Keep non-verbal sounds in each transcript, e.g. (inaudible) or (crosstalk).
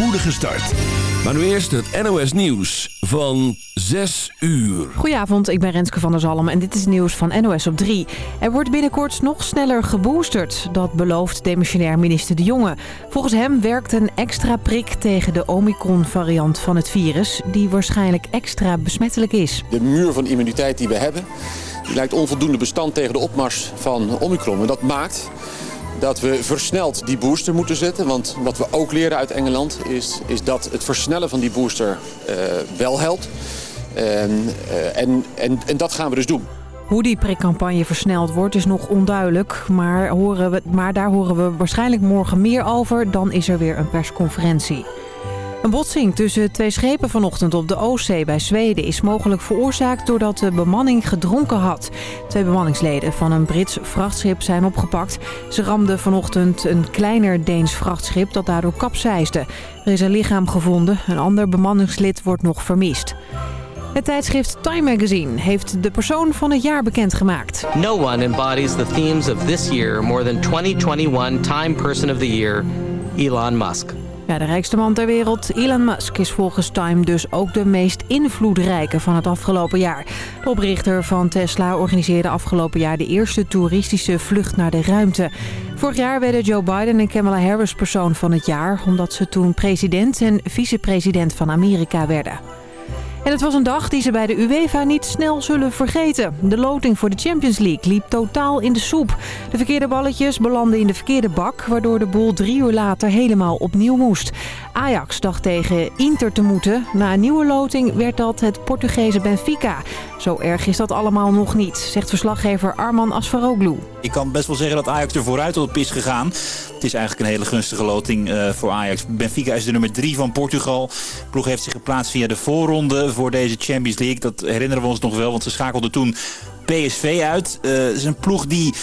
spoedige start. Maar nu eerst het NOS Nieuws van 6 uur. Goedenavond, ik ben Renske van der Zalm en dit is nieuws van NOS op 3. Er wordt binnenkort nog sneller geboosterd. Dat belooft demissionair minister De Jonge. Volgens hem werkt een extra prik tegen de Omicron-variant van het virus... die waarschijnlijk extra besmettelijk is. De muur van immuniteit die we hebben... die lijkt onvoldoende bestand tegen de opmars van Omicron. En dat maakt dat we versneld die booster moeten zetten. Want wat we ook leren uit Engeland is, is dat het versnellen van die booster uh, wel helpt. En, uh, en, en, en dat gaan we dus doen. Hoe die prikcampagne versneld wordt is nog onduidelijk. Maar, horen we, maar daar horen we waarschijnlijk morgen meer over. Dan is er weer een persconferentie. Een botsing tussen twee schepen vanochtend op de Oostzee bij Zweden is mogelijk veroorzaakt doordat de bemanning gedronken had. Twee bemanningsleden van een Brits vrachtschip zijn opgepakt. Ze ramden vanochtend een kleiner Deens vrachtschip dat daardoor kapseisde. Er is een lichaam gevonden, een ander bemanningslid wordt nog vermist. Het tijdschrift Time Magazine heeft de persoon van het jaar bekendgemaakt. No one embodies the themes of this year more than 2021 Time Person of the Year, Elon Musk. Ja, de rijkste man ter wereld, Elon Musk, is volgens Time dus ook de meest invloedrijke van het afgelopen jaar. De oprichter van Tesla organiseerde afgelopen jaar de eerste toeristische vlucht naar de ruimte. Vorig jaar werden Joe Biden en Kamala Harris persoon van het jaar... omdat ze toen president en vicepresident van Amerika werden. En het was een dag die ze bij de UEFA niet snel zullen vergeten. De loting voor de Champions League liep totaal in de soep. De verkeerde balletjes belanden in de verkeerde bak... waardoor de boel drie uur later helemaal opnieuw moest. Ajax dacht tegen Inter te moeten. Na een nieuwe loting werd dat het Portugese Benfica. Zo erg is dat allemaal nog niet, zegt verslaggever Arman Asfaroglu. Ik kan best wel zeggen dat Ajax er vooruit op is gegaan. Het is eigenlijk een hele gunstige loting uh, voor Ajax. Benfica is de nummer 3 van Portugal. De ploeg heeft zich geplaatst via de voorronde voor deze Champions League. Dat herinneren we ons nog wel, want ze schakelden toen PSV uit. Uh, het is een ploeg die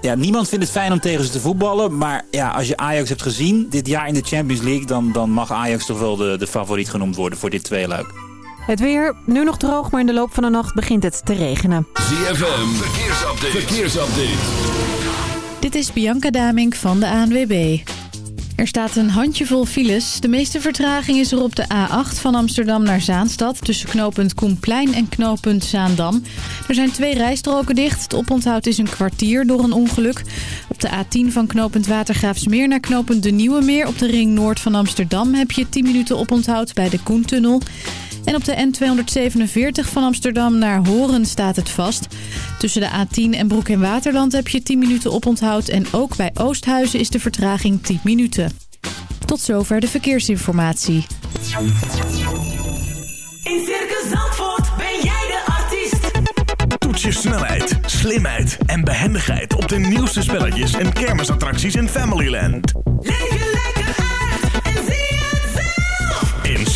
ja, niemand vindt het fijn om tegen ze te voetballen. Maar ja, als je Ajax hebt gezien dit jaar in de Champions League... dan, dan mag Ajax toch wel de, de favoriet genoemd worden voor dit tweeluik. Het weer, nu nog droog, maar in de loop van de nacht begint het te regenen. ZFM, verkeersupdate. verkeersupdate. Dit is Bianca Damink van de ANWB. Er staat een handjevol files. De meeste vertraging is er op de A8 van Amsterdam naar Zaanstad... tussen knooppunt Koenplein en knooppunt Zaandam. Er zijn twee rijstroken dicht. Het oponthoud is een kwartier door een ongeluk. Op de A10 van knooppunt Watergraafsmeer naar knooppunt De Nieuwe Meer... op de ring noord van Amsterdam heb je 10 minuten oponthoud bij de Koentunnel... En op de N247 van Amsterdam naar Horen staat het vast. Tussen de A10 en Broek in Waterland heb je 10 minuten oponthoud. En ook bij Oosthuizen is de vertraging 10 minuten. Tot zover de verkeersinformatie. In Circus Zandvoort ben jij de artiest. Toets je snelheid, slimheid en behendigheid op de nieuwste spelletjes en kermisattracties in Familyland. Leef lekker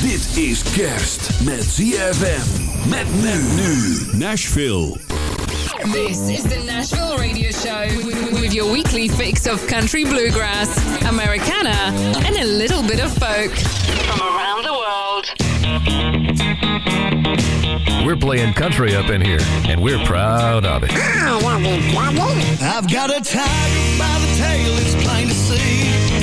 Dit is kerst met ZFM. Met men nu. Nashville. This is the Nashville Radio Show with, with your weekly fix of country bluegrass, Americana, and a little bit of folk from around the world. We're playing country up in here, and we're proud of it. I've got a tiger by the tail, it's plain to see.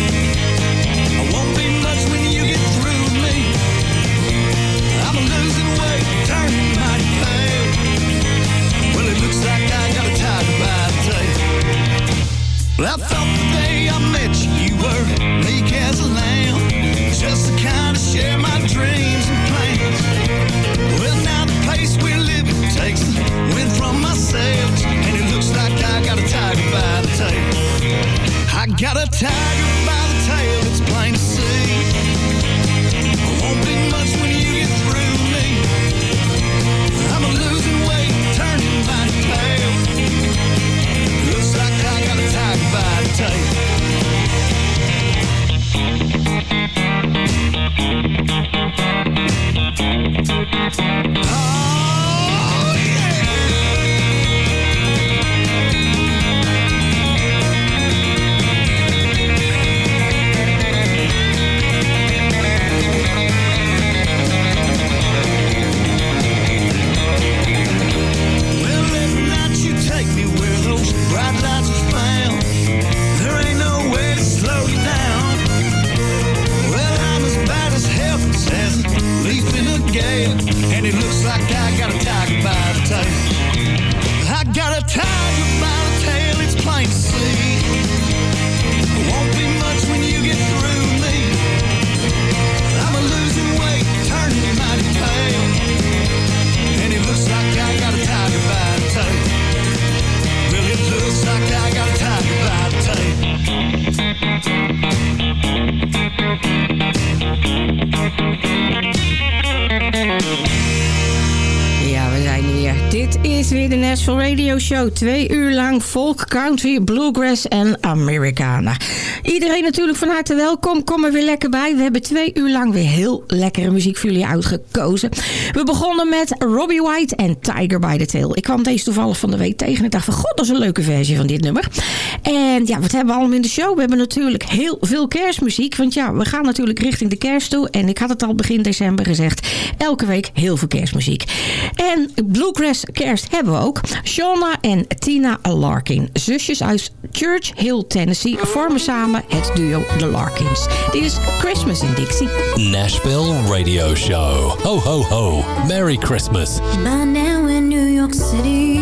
I thought the day I met you, you were meek as a lamb. Just the kind to share my dreams and plans. Well, now the we takes the wind from my sails. And it looks like I got a tiger by the tail. I got a tiger by the tail, it's plain to see. Tail. Oh, Show. Twee uur lang folk, country, bluegrass en Americana. Iedereen natuurlijk van harte welkom. Kom er weer lekker bij. We hebben twee uur lang weer heel lekkere muziek voor jullie uitgekozen. We begonnen met Robbie White en Tiger by the Tail. Ik kwam deze toevallig van de week tegen. Ik dacht van, god, dat is een leuke versie van dit nummer. En ja, wat hebben we allemaal in de show? We hebben natuurlijk heel veel kerstmuziek. Want ja, we gaan natuurlijk richting de kerst toe. En ik had het al begin december gezegd. Elke week heel veel kerstmuziek. En Bluegrass kerst hebben we ook. Shauna en Tina Larkin. Zusjes uit Church Hill, Tennessee. Vormen samen het duo The Larkins. Dit is Christmas in Dixie. Nashville Radio Show. Ho, ho, ho. Merry Christmas. By now in New York City,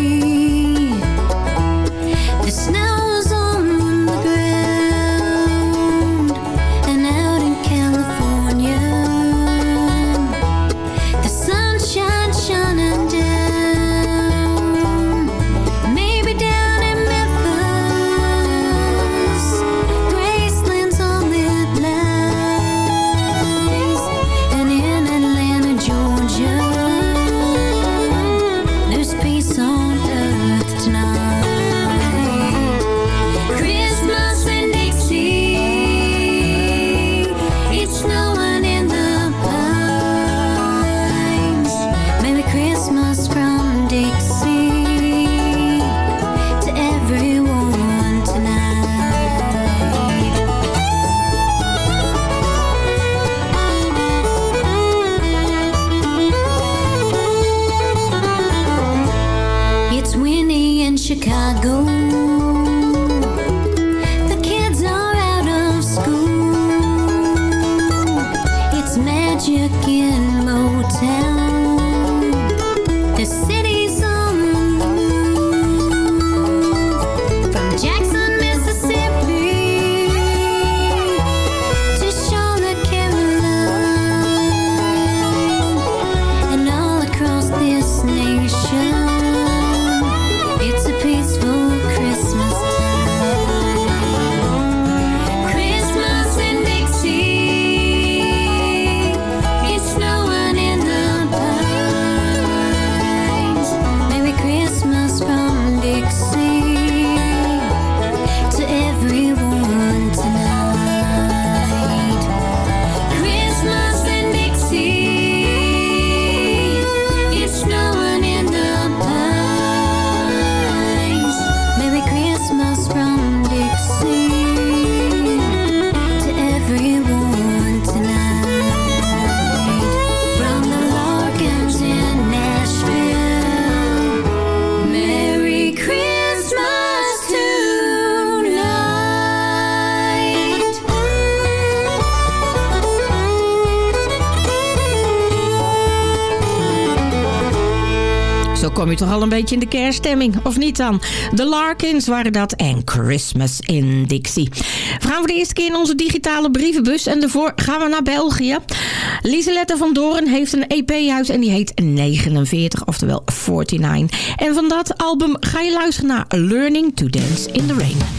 kom je toch al een beetje in de kerststemming, of niet dan? De Larkins waren dat en Christmas in Dixie. We gaan voor de eerste keer in onze digitale brievenbus en daarvoor gaan we naar België. Lieselette van Doren heeft een EP uit en die heet 49, oftewel 49. En van dat album ga je luisteren naar Learning to Dance in the Rain.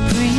whispering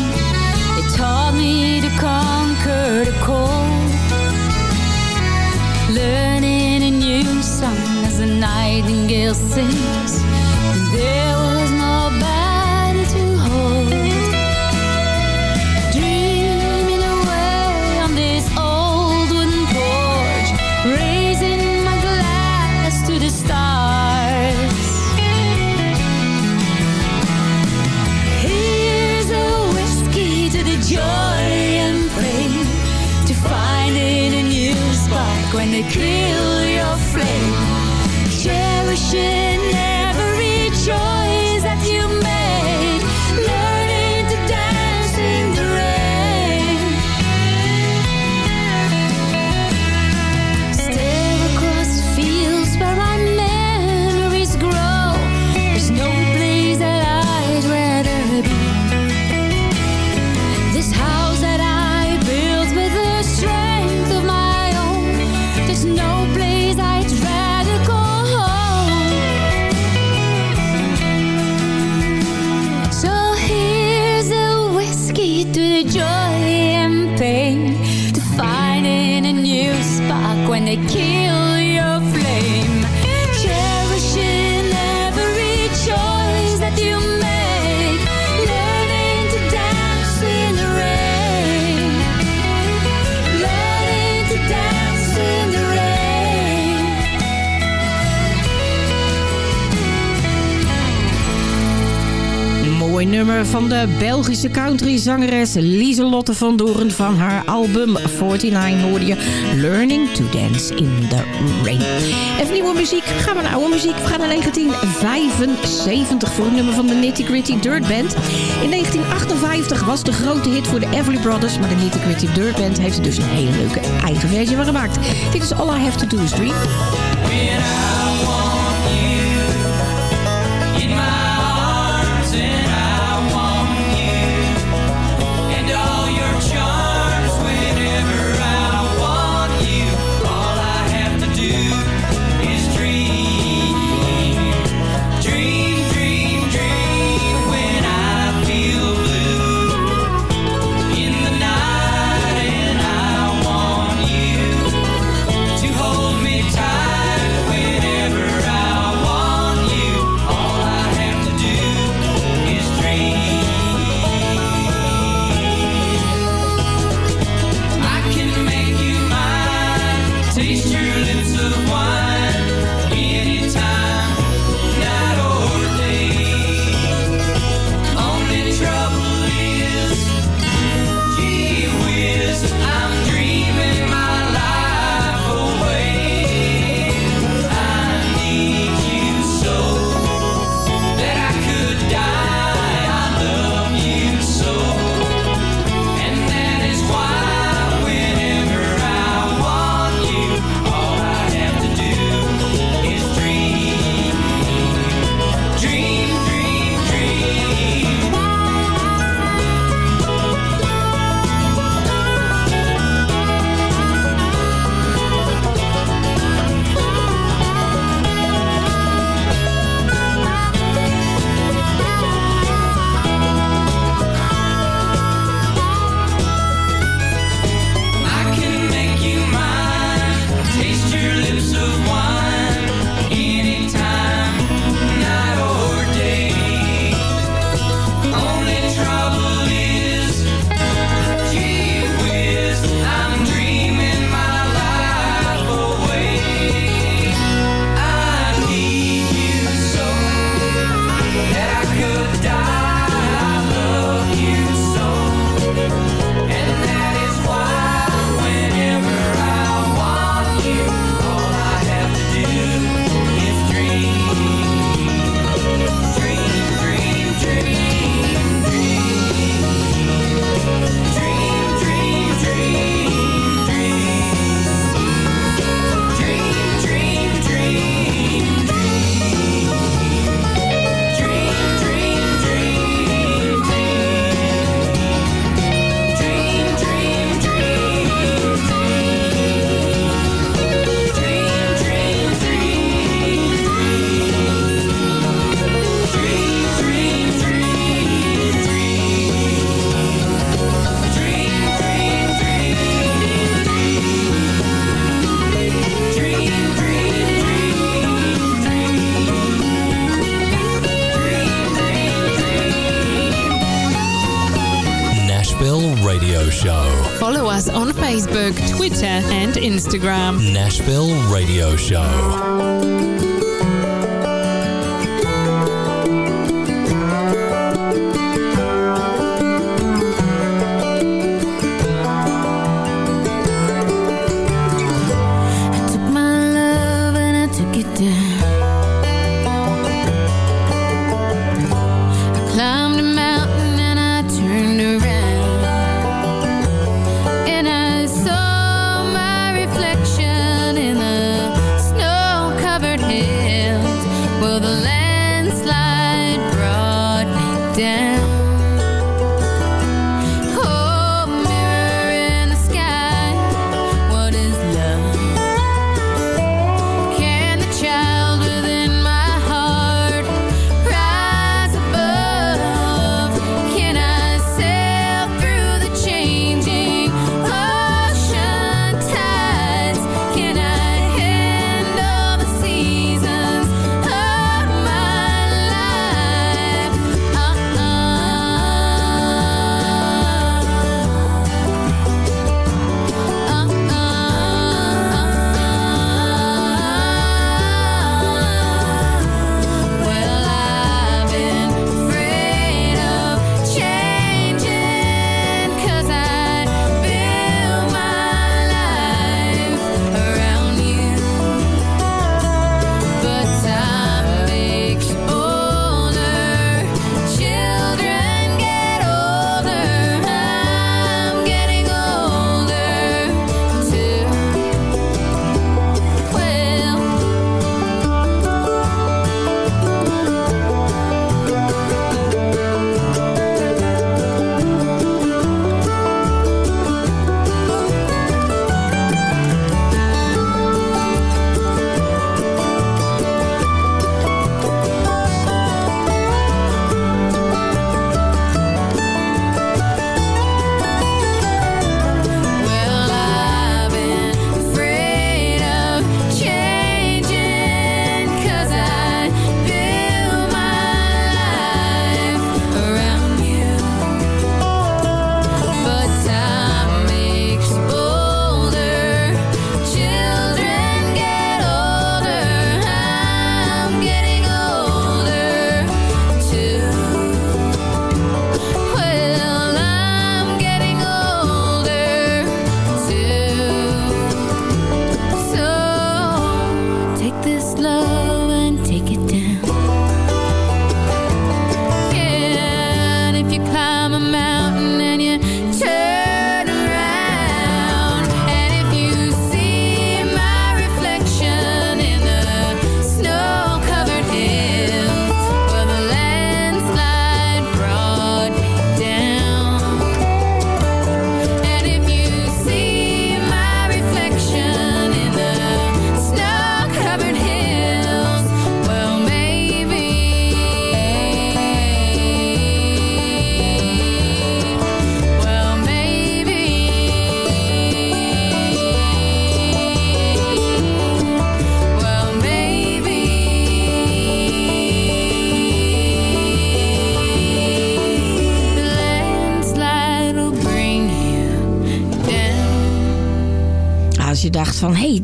nummer van de Belgische countryzangeres Lieselotte van Doorn van haar album 49 hoorde je Learning to Dance in the Rain. Even nieuwe muziek, gaan we naar oude muziek. We gaan naar 1975 voor het nummer van de Nitty Gritty Dirt Band. In 1958 was de grote hit voor de Everly Brothers, maar de Nitty Gritty Dirt Band heeft er dus een hele leuke eigen versie van gemaakt. Dit is All I Have to Do Is Dream.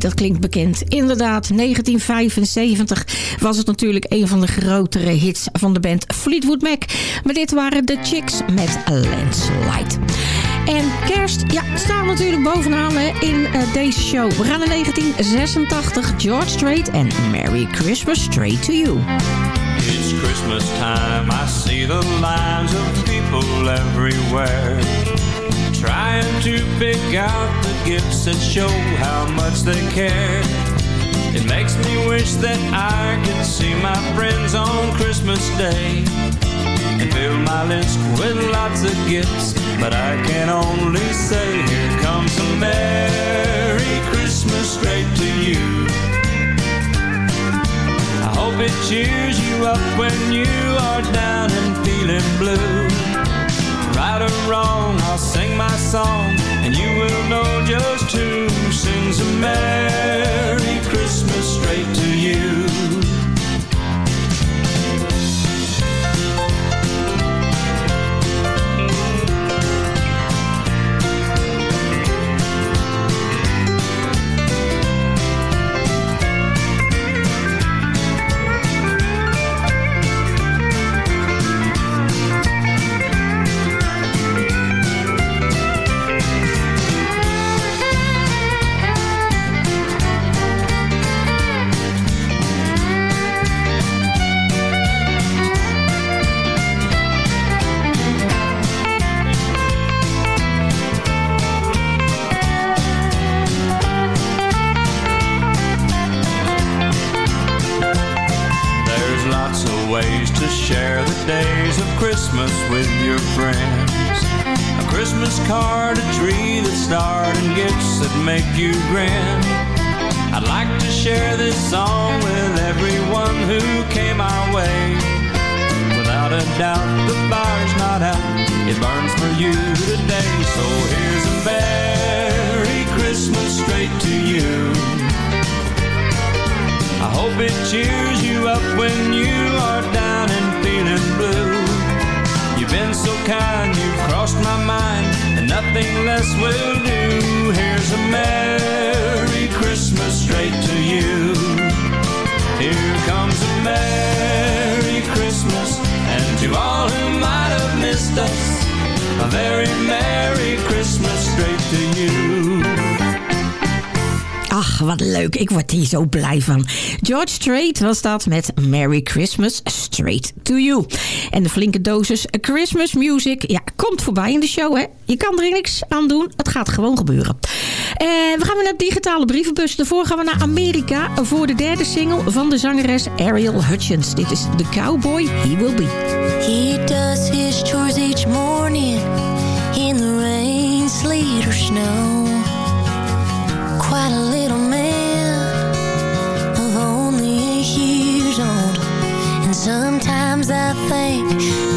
Dat klinkt bekend. Inderdaad, 1975 was het natuurlijk een van de grotere hits van de band Fleetwood Mac. Maar dit waren de Chicks met Landslide. En kerst, ja, staat natuurlijk bovenaan hè, in eh, deze show. We gaan naar 1986, George Strait en Merry Christmas Straight to You. It's Christmas time, I see the lines of people everywhere. Trying to pick out the gifts that show how much they care. It makes me wish that I could see my friends on Christmas Day and fill my list with lots of gifts. But I can only say, here comes a Merry Christmas straight to you. I hope it cheers you up when you are down and feeling blue. Right or wrong, I'll sing my song, and you will know just who sings a Merry Christmas straight to you. Christmas with your friends. A Christmas card, a tree that starred, and gifts that make you grin. I'd like to share this song with everyone who came our way. Without a doubt, the fire's not out. It burns for you today. So here's a Merry Christmas straight to you. I hope it cheers you up when you are down and feeling been so kind, you've crossed my mind, and nothing less will do. Here's a Merry Christmas straight to you. Here comes a Merry Christmas, and to all who might have missed us, a very Merry Christmas straight to you. Wat leuk. Ik word hier zo blij van. George Strait was dat met Merry Christmas Straight to You. En de flinke dosis Christmas music ja, komt voorbij in de show. Hè? Je kan er niks aan doen. Het gaat gewoon gebeuren. Eh, we gaan weer naar de digitale brievenbus. Daarvoor gaan we naar Amerika voor de derde single van de zangeres Ariel Hutchins. Dit is The Cowboy He Will Be. He does his chores each morning in the rain, sleet, or snow. Sometimes I think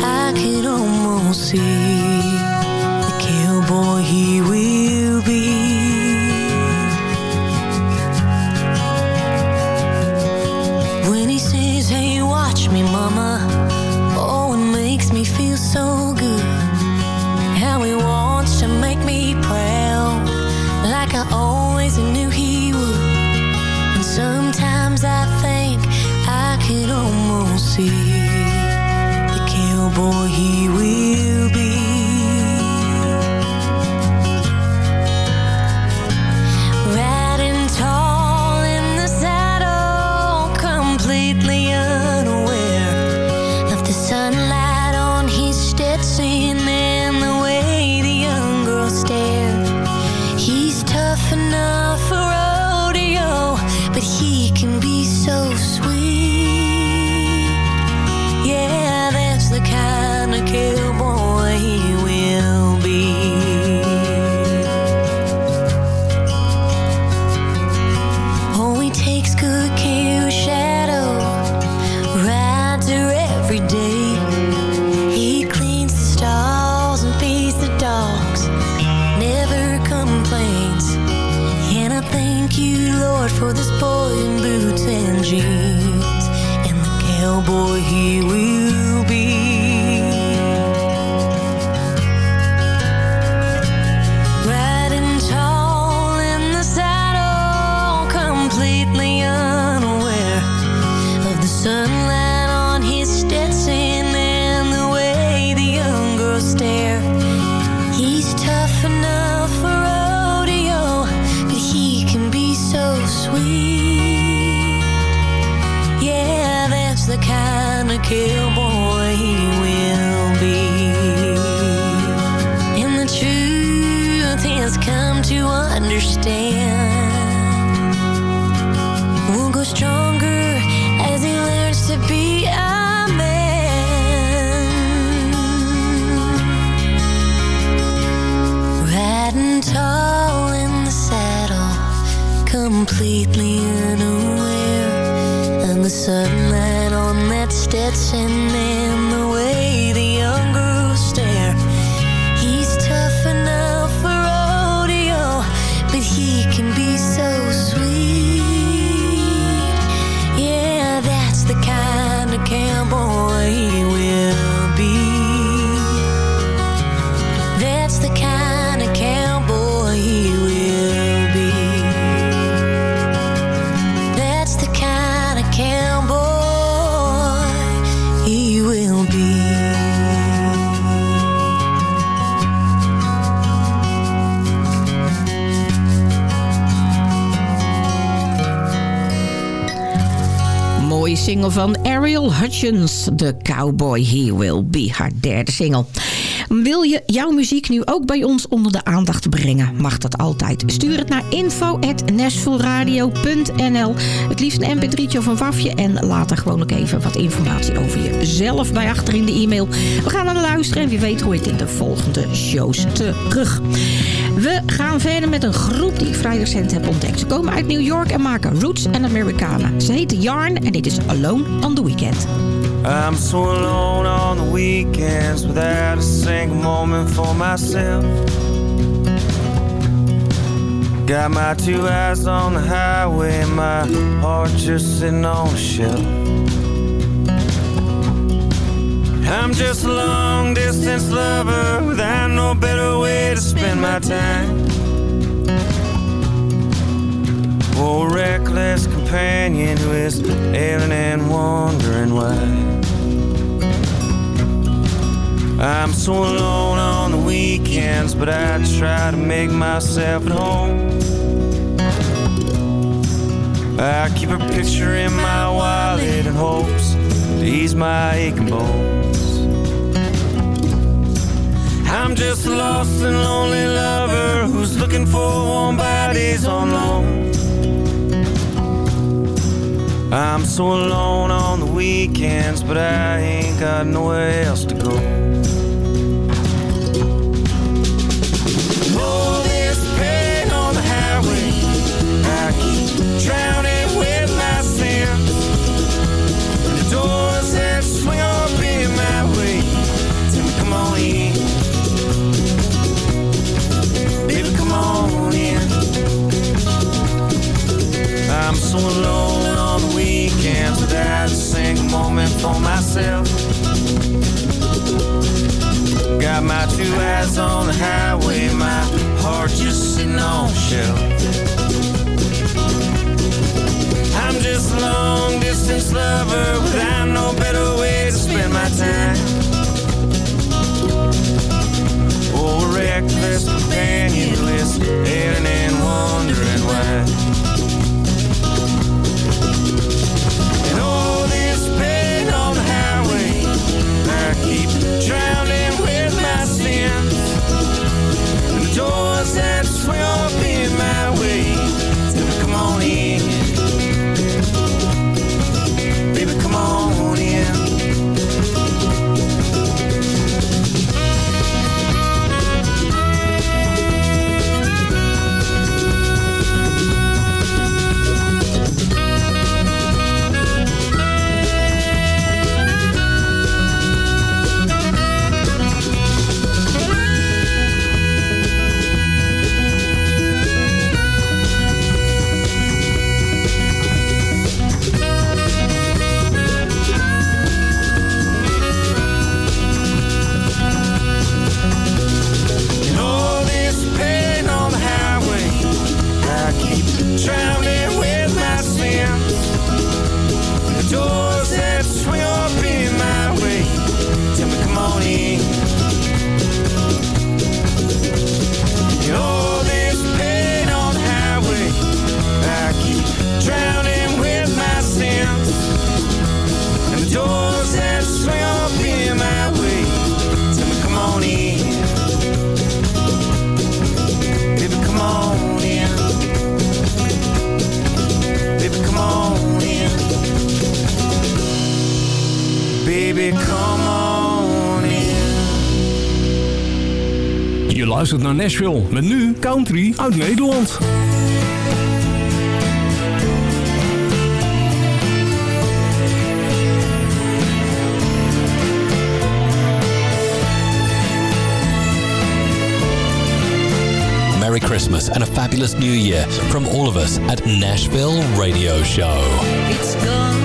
I can almost see the cowboy he will be. When he says, hey, watch me, mama. Oh, it makes me feel so unaware of the sunlight on that Stetson and the way the single van Ariel Hutchins, The Cowboy He Will Be, haar derde single. Wil je jouw muziek nu ook bij ons onder de aandacht brengen? Mag dat altijd. Stuur het naar info.nashvilleradio.nl Het liefst een mp3'tje of een wafje. En laat er gewoon ook even wat informatie over jezelf bij achter in de e-mail. We gaan naar luisteren en wie weet hoor je het in de volgende shows terug. We gaan verder met een groep die ik vrij recent heb ontdekt. Ze komen uit New York en maken roots en Americana. Ze heten Yarn en dit is Alone on the Weekend. I'm so alone on the weekends without a single moment for myself. Got my two eyes on the highway my heart just sitting on a shelf. I'm just a long distance lover without no better way to spend my time. Oh, reckless companion who is ailing and wondering why. I'm so alone on the weekends, but I try to make myself at home. I keep a picture in my wallet in hopes to ease my aching bones. I'm just a lost and lonely lover who's looking for warm bodies on loan. I'm so alone on the weekends, but I ain't got nowhere else to go. This pain on the highway, I keep drowning with my sins. The doors that swing open my way, come on in. Baby, come on in. I'm so alone moment for myself. Got my two eyes on the highway, my heart just sitting on a shelf. I'm just a long distance lover without no better way to spend my time. Oh, reckless companion list, ailing and wondering why. Naar Nashville met nu country uit Nederland. Merry Christmas and a fabulous New Year from all of us at Nashville Radio Show.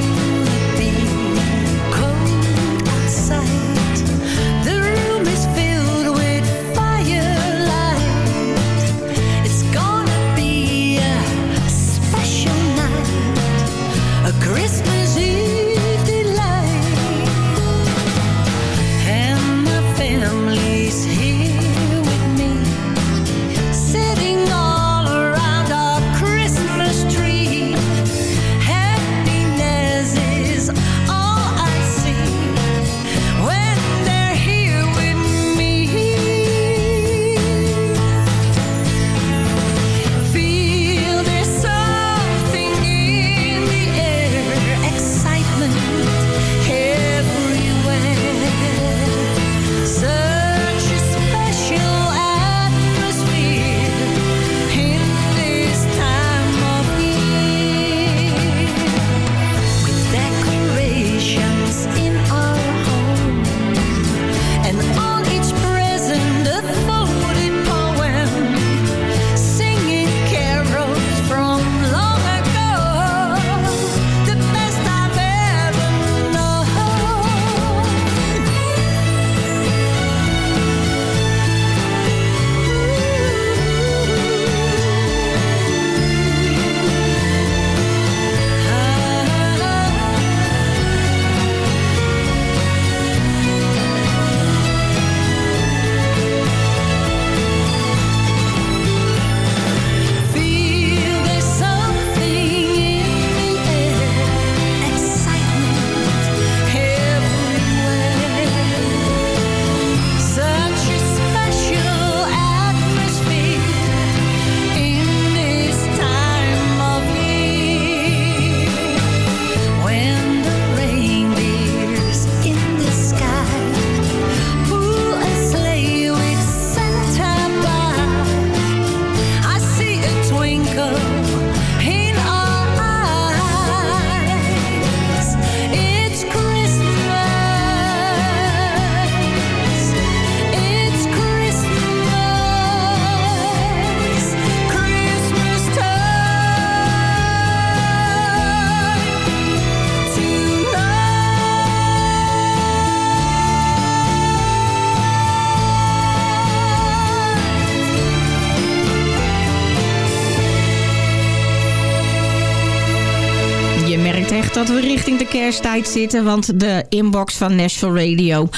Dat we richting de kersttijd zitten. Want de inbox van Nashville Radio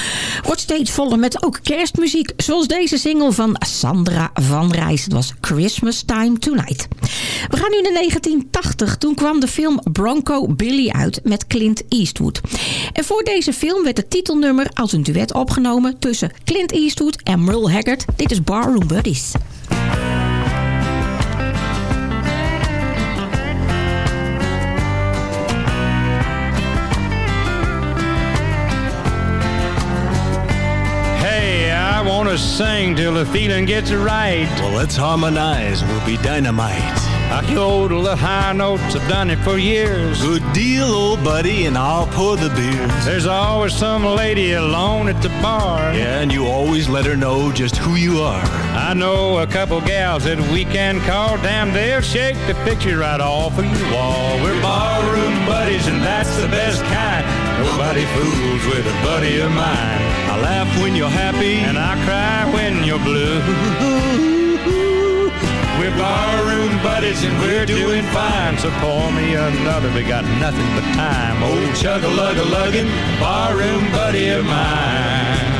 wordt steeds voller met ook kerstmuziek. Zoals deze single van Sandra van Rijs. Het was Christmas Time Tonight. We gaan nu naar 1980. Toen kwam de film Bronco Billy uit met Clint Eastwood. En voor deze film werd het titelnummer als een duet opgenomen tussen Clint Eastwood en Merle Haggard. Dit is Barroom Buddies. I wanna sing till the feeling gets right. Well, let's harmonize. We'll be dynamite. I yodel the high notes, I've done it for years. Good deal, old buddy, and I'll pour the beers. There's always some lady alone at the bar. Yeah, and you always let her know just who you are. I know a couple gals that we can call. Damn, they'll shake the picture right off of your wall. We're barroom buddies, and that's the best kind. Nobody fools with a buddy of mine. Laugh when you're happy, and I cry when you're blue. (laughs) We're barroom buddies and we're doing fine. So pour me another, we got nothing but time. Oh, Old chug a lug a lugging, barroom buddy of mine.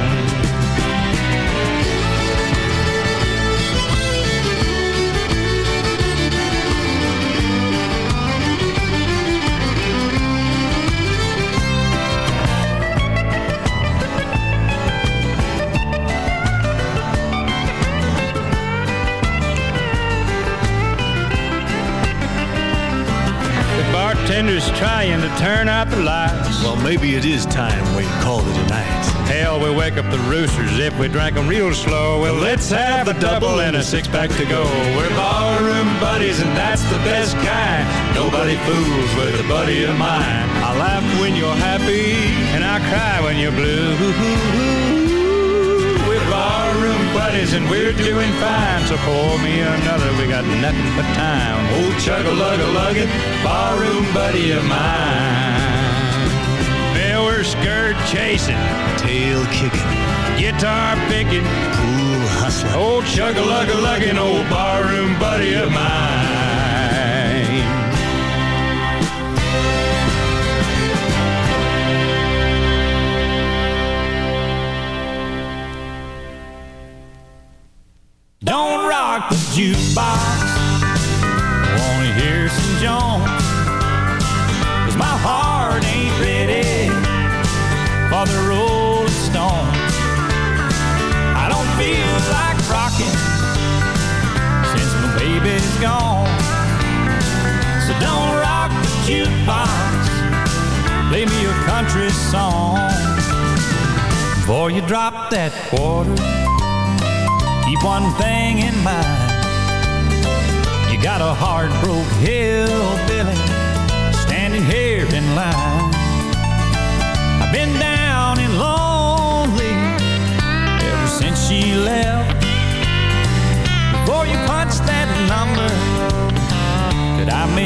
Out the lights. Well, maybe it is time we call it a night. Hell, we wake up the roosters if we drank 'em real slow. Well, let's have a double and a six pack to go. We're barroom buddies, and that's the best kind. Nobody fools with a buddy of mine. I laugh when you're happy, and I cry when you're blue. We're barroom buddies, and we're doing fine. So pour me another, we got nothing but time. Oh, Old chug a lug a lugging, barroom buddy of mine. Skirt chasing, Tail kicking, guitar picking, pool hustling. old chug a lug a lugging, old barroom buddy of mine. Don't rock the jukebox. Wanna hear some Jones? The Rolling Stones. I don't feel like rocking since my baby's gone. So don't rock the jukebox. Play me a country song. Before you drop that quarter, keep one thing in mind. You got a broke hillbilly standing here in line.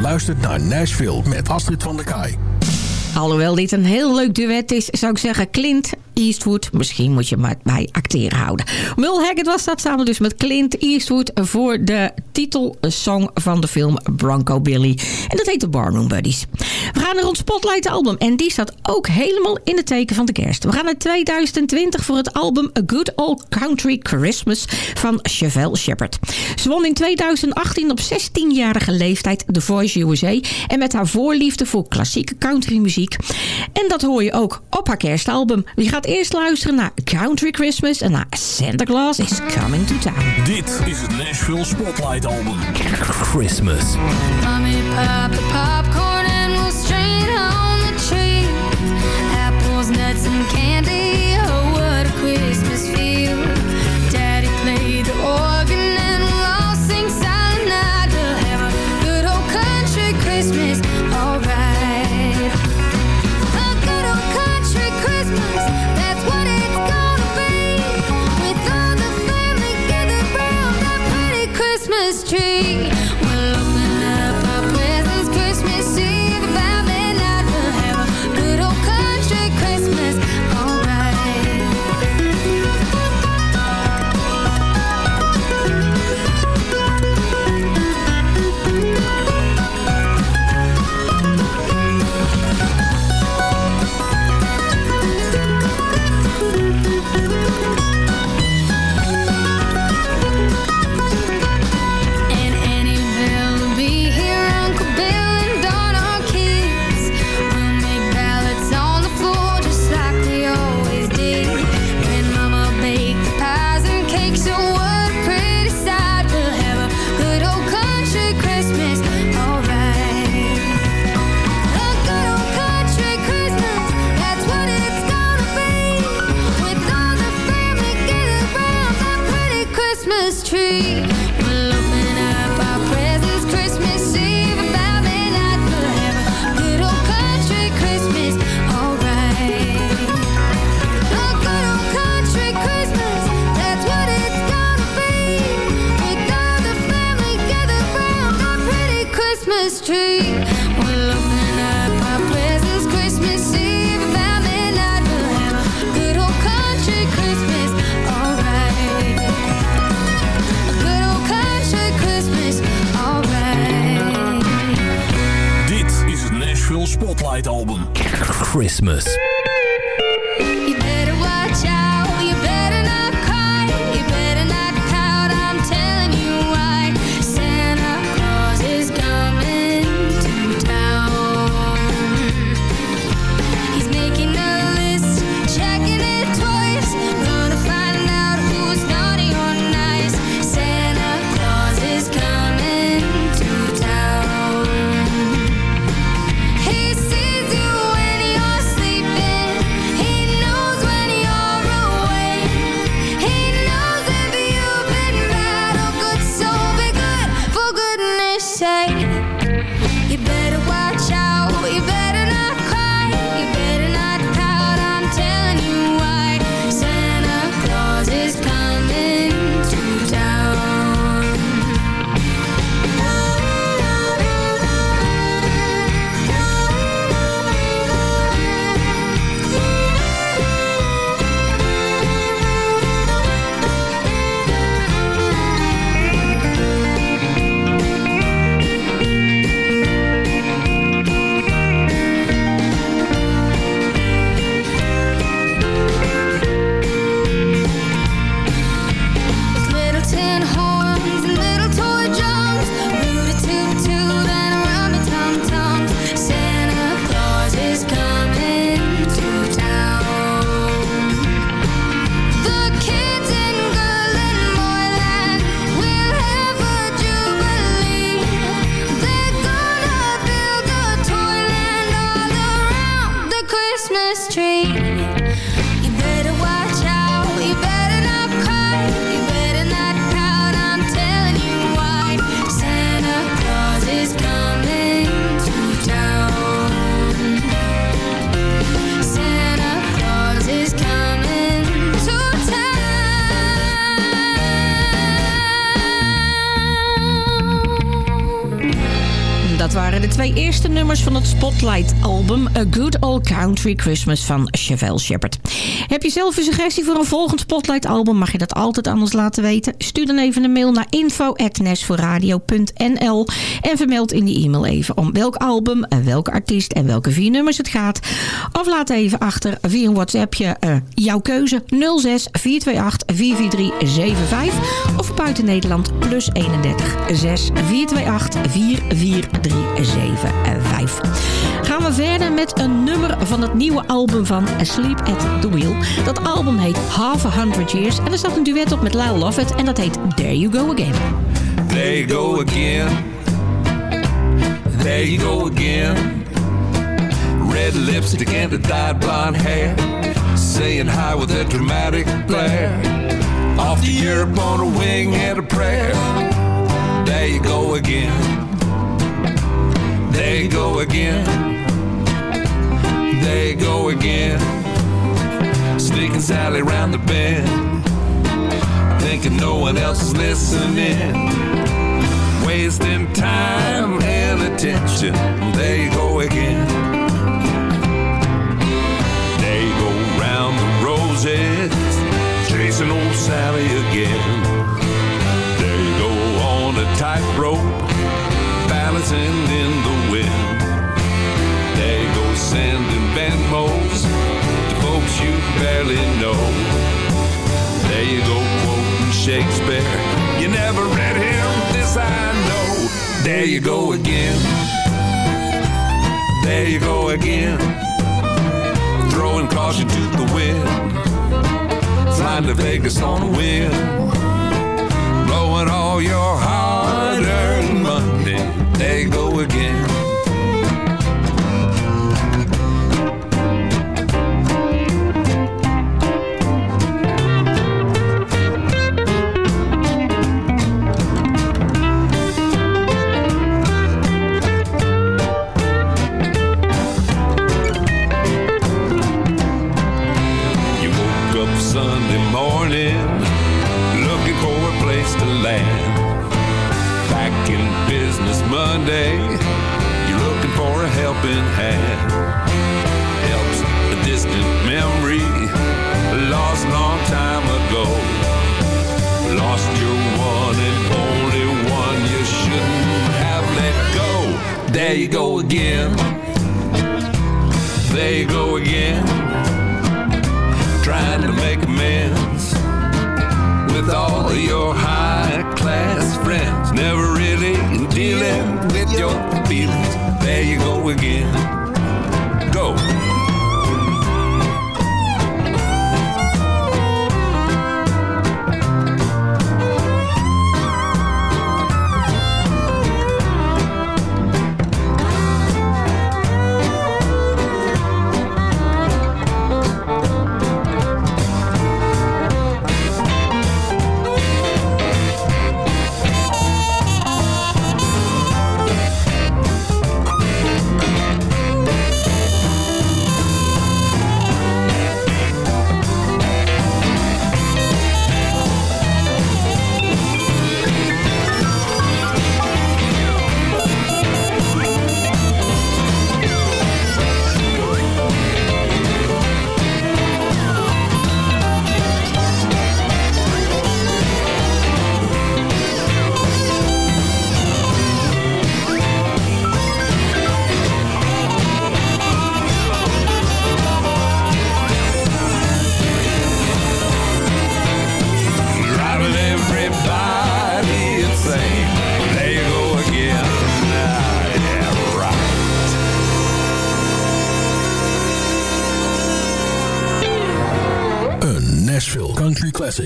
luistert naar Nashville met Astrid van der Kaai. Alhoewel dit een heel leuk duet is, zou ik zeggen... Clint Eastwood. Misschien moet je maar bij acteren houden. Will Haggard was dat samen dus met Clint Eastwood... voor de titelsong van de film Bronco Billy. En dat heet de Barroom Buddies. We gaan naar ons Spotlight album. En die staat ook helemaal in het teken van de kerst. We gaan naar 2020 voor het album A Good Old Country Christmas... van Chevelle Shepard. Ze won in 2018 op 16-jarige leeftijd The Voice USA... en met haar voorliefde voor klassieke countrymuziek. En dat hoor je ook op haar kerstalbum. Die gaat eerst luisteren naar Country Christmas en naar Santa Claus is Coming to Town. Dit is het Nashville Spotlight Album. Christmas. Mommy, pop the popcorn and on the tree. Apples, nuts and candy. Van het Spotlight-album A Good Old Country Christmas van Chevelle Shepard. Heb je zelf een suggestie voor een volgend Spotlight-album? Mag je dat altijd aan ons laten weten? Stuur dan even een mail naar info.nashforradio.nl en vermeld in die e-mail even om welk album, welke artiest en welke vier nummers het gaat. Of laat even achter via een WhatsAppje eh, jouw keuze 06 428 44375 of buiten Nederland plus 31 6 428 44375. Gaan we verder met een nummer van het nieuwe album van Asleep at the Wheel. Dat album heet Half a Hundred Years en er staat een duet op met Lyle Lovett en dat heet There You Go Again. There you go again. There you go again. Red lipstick and a dyed blonde hair. Saying hi with a dramatic glare. Off to Europe on a wing and a prayer. There you go again. There you go again. There you go again. Sneaking Sally round the bend. Thinking no one else is listening. Wasting time and attention. There you go again. There you go round the roses. Chasing old Sally again. There you go on a tightrope. Balancing in the wind. There you go sending you barely know. There you go quoting Shakespeare. You never read him, this I know. There you go again. There you go again. Throwing caution to the wind. Flying to Vegas on a whim. Blowing all your hard-earned money. There you go again.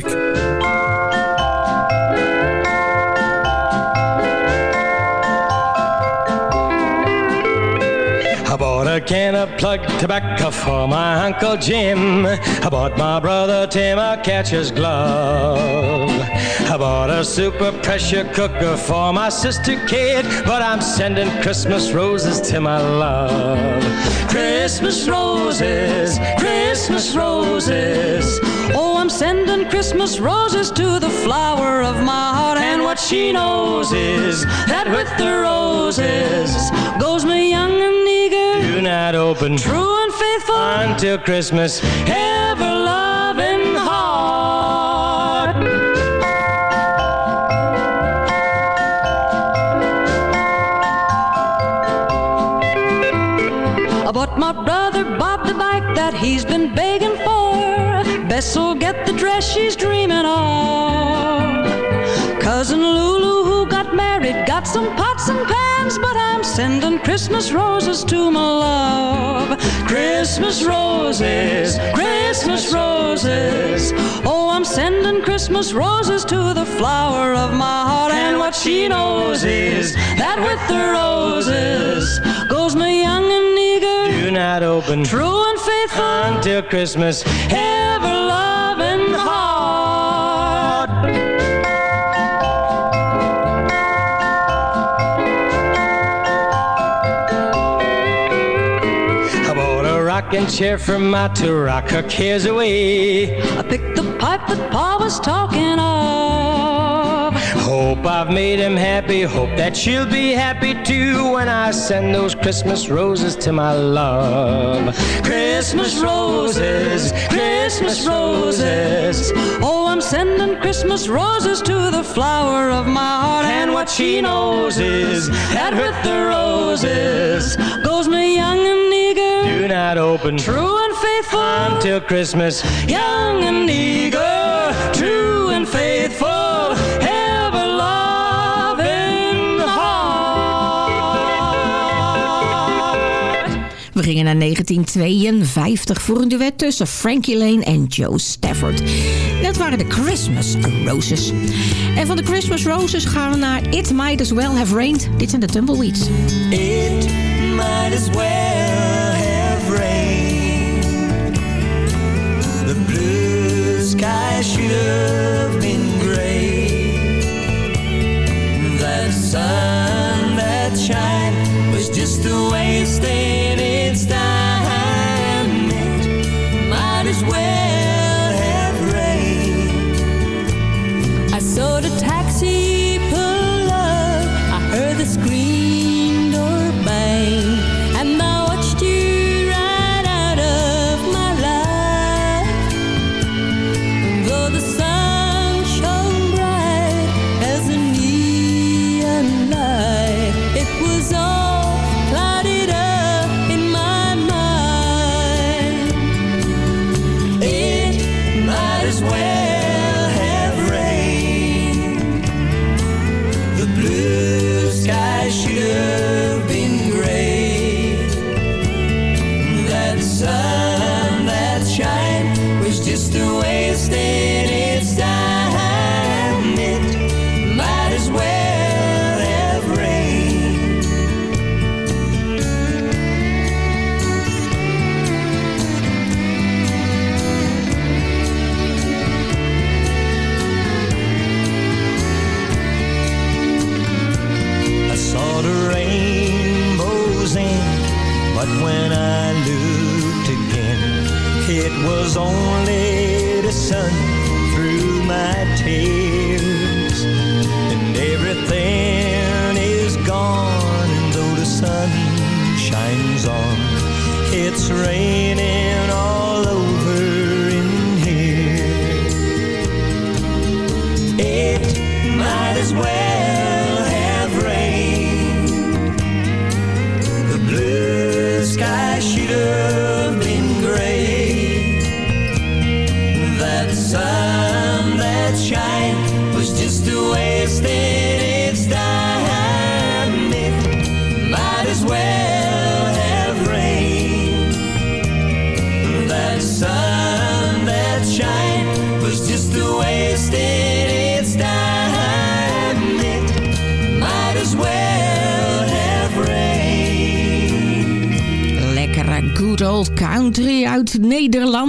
Klassik. Plug tobacco for my Uncle Jim. I bought my brother Tim a catcher's glove. I bought a super pressure cooker for my sister Kate, but I'm sending Christmas roses to my love. Christmas roses, Christmas roses. Oh, I'm sending Christmas roses to the flower of my heart. And what she knows is that with the roses goes me young and Do not open true and faithful until Christmas. ever loving heart. I bought my brother Bob the bike that he's been begging for. Bess'll get the dress she's dreaming of. Cousin Lulu, who got married, got some pots and pans, but I'm sending Christmas roses to my love. Christmas roses, Christmas roses. Oh, I'm sending Christmas roses to the flower of my heart. And what she knows is that with the roses goes my young and eager, Do not open true and faithful, until Christmas. ever rocking chair for my to rock her cares away. I picked the pipe that Pa was talking of. Hope I've made him happy. Hope that she'll be happy too when I send those Christmas roses to my love. Christmas roses, Christmas roses. Oh, I'm sending Christmas roses to the flower of my heart. And what she knows is that with the roses goes me young and eager, Do not open true and faithful, until Christmas. young and eager, true and faithful, ever loving heart. We gingen naar 1952 voor een duet tussen Frankie Lane en Joe Stafford. Dat waren de Christmas Roses. En van de Christmas Roses gaan we naar It Might As Well Have Rained. Dit zijn de Tumbleweeds. It might as well should have been. That sun that shine was just a wasting its time. Might as well have rained. I saw the taxi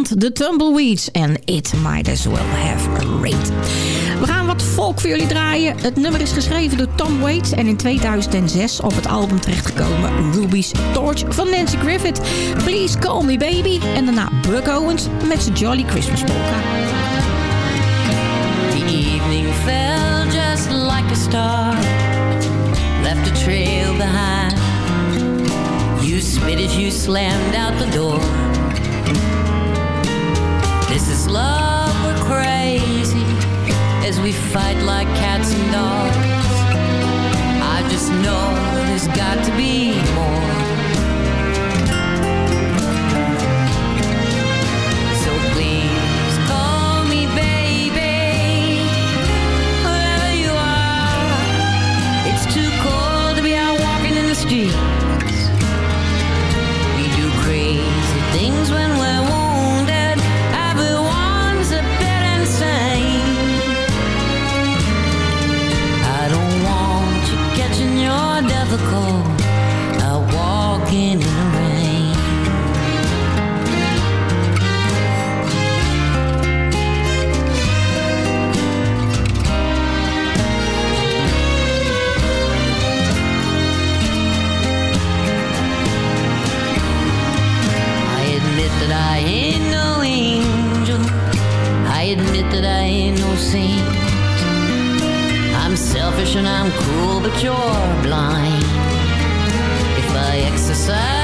De The Tumbleweeds en It Might As Well Have A Rate. We gaan wat volk voor jullie draaien. Het nummer is geschreven door Tom Waits en in 2006 op het album terechtgekomen Ruby's Torch van Nancy Griffith. Please Call Me Baby en daarna Buck Owens met zijn Jolly Christmas Polka. The evening fell just like a star Left a trail behind You spit as you slammed out the door This is love, we're crazy As we fight like cats and dogs. I just know there's got to be more. seat. I'm selfish and I'm cruel, but you're blind. If I exercise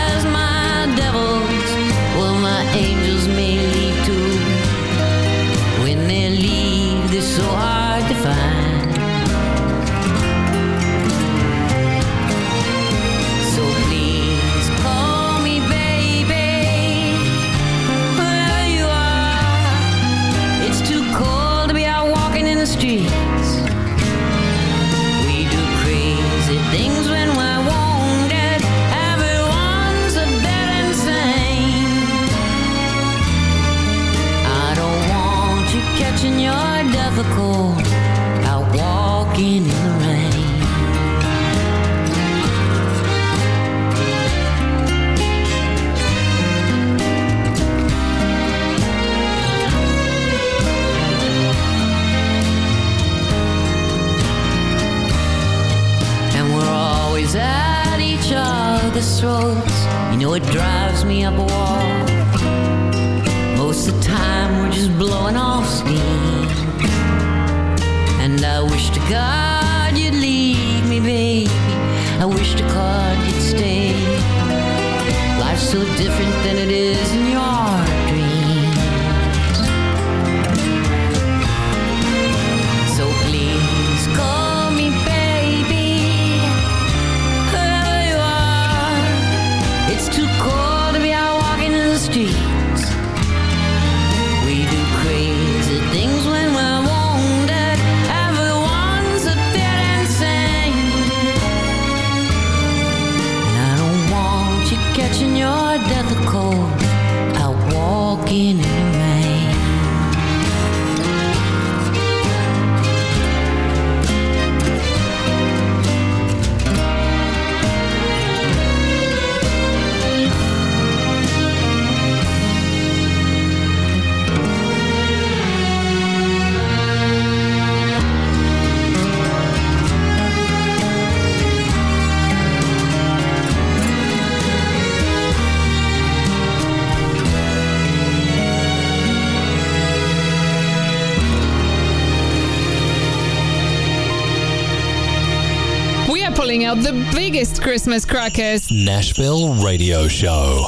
Of the biggest Christmas crackers. Nashville Radio Show.